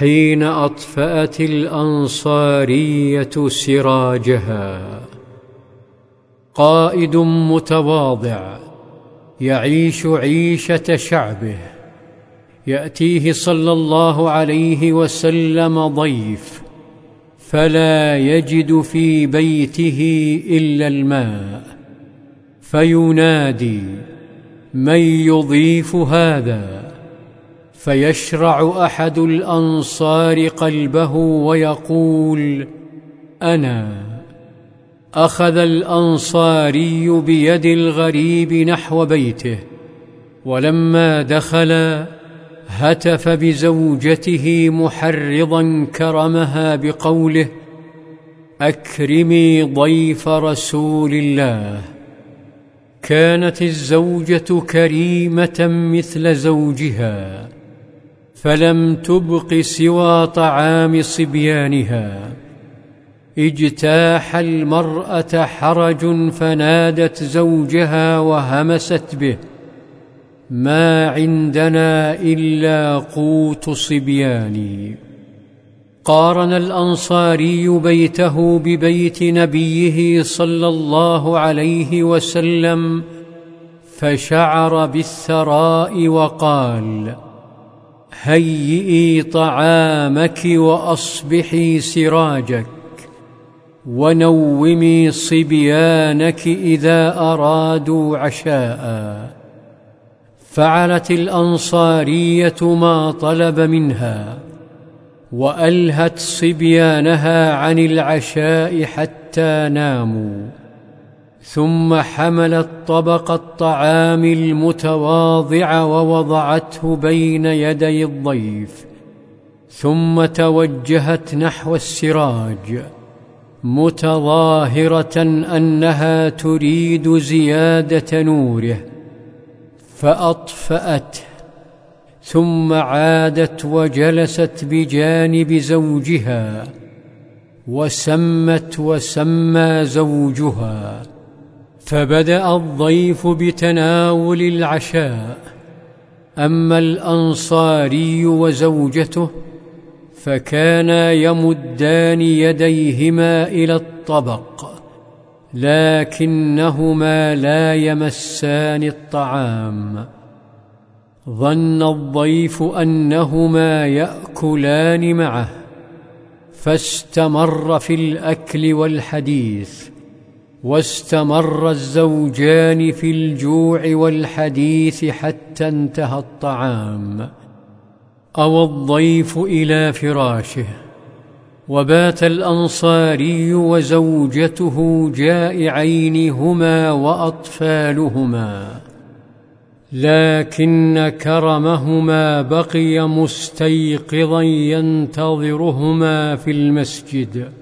حين أطفأت الأنصارية سراجها. قائد متواضع يعيش عيشة شعبه. يأتيه صلى الله عليه وسلم ضيف فلا يجد في بيته إلا الماء. فينادي من يضيف هذا؟ فيشرع أحد الأنصار قلبه ويقول أنا أخذ الأنصاري بيد الغريب نحو بيته ولما دخل هتف بزوجته محرضا كرمها بقوله أكرمي ضيف رسول الله. كانت الزوجة كريمة مثل زوجها. فلم تبق سوى طعام صبيانها. اجتاح المرأة حرج فنادت زوجها وهمست به. ما عندنا إلا قوت صبياني قارن الأنصاري بيته ببيت نبيه صلى الله عليه وسلم فشعر بالثراء وقال هيئي طعامك وأصبحي سراجك ونومي صبيانك إذا أرادوا عشاء. فعلت الأنصارية ما طلب منها وألهت صبيانها عن العشاء حتى ناموا. ثم حملت طبق الطعام المتواضع ووضعته بين يدي الضيف ثم توجهت نحو السراج متظاهرة أنها تريد زيادة نوره فأطفأته ثم عادت وجلست بجانب زوجها وسمت وسمى زوجها. فبدأ الضيف بتناول العشاء. أما الأنصاري وزوجته فكانا يمدان يديهما إلى الطبق لكنهما لا يمسان الطعام. ظن الضيف أنهما يأكلان معه فاستمر في الأكل والحديث. واستمر الزوجان في الجوع والحديث حتى انتهى الطعام اوى الضيف إلى فراشه. وبات الأنصاري وزوجته جائعين هما وأطفالهما. لكن كرمهما بقي مستيقظا ينتظرهما في المسجد.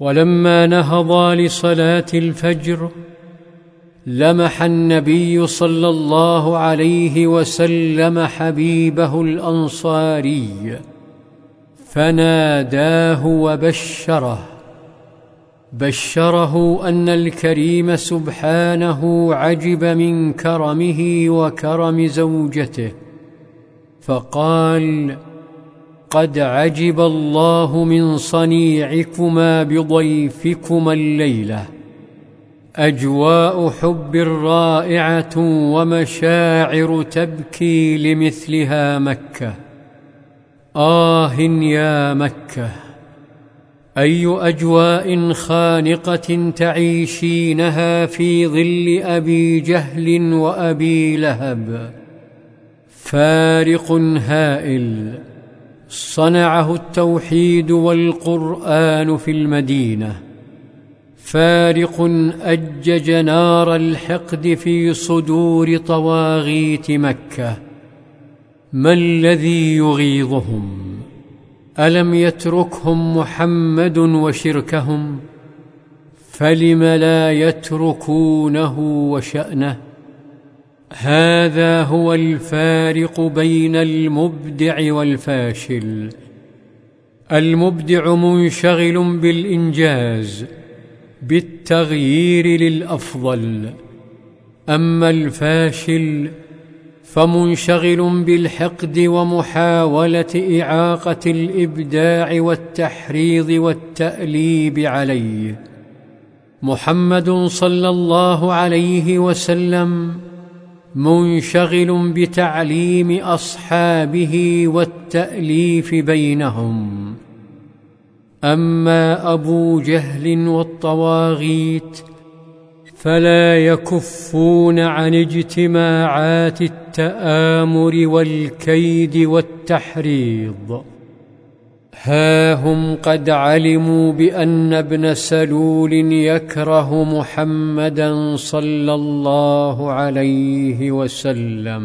ولما نهضا لصلاة الفجر لمح النبي صلى الله عليه وسلم حبيبه الأنصاري فناداه وبشره بشره أن الكريم سبحانه عجب من كرمه وكرم زوجته فقال قد عجب الله من صنيعكما بضيفكما الليلة. أجواء حب رائعة ومشاعر تبكي لمثلها مكة. آه يا مكة. أي أجواء خانقة تعيشينها في ظل أبي جهل وأبي لهب. فارق هائل. صنعه التوحيد والقرآن في المدينة. فارق أجج نار الحقد في صدور طواغيت مكة. ما الذي يغيظهم؟ ألم يتركهم محمد وشركهم؟ فلم لا يتركونه وشأنه؟ هذا هو الفارق بين المبدع والفاشل. المبدع منشغل بالإنجاز بالتغيير للأفضل. أما الفاشل فمنشغل بالحقد ومحاولة إعاقة الإبداع والتحريض والتأليب عليه. محمد صلى الله عليه وسلم منشغل بتعليم أصحابه والتأليف بينهم. أما أبو جهل والطواغيت فلا يكفون عن اجتماعات التآمر والكيد والتحريض. ها هم قد علموا بأن ابن سلول يكره محمدا صلى الله عليه وسلم.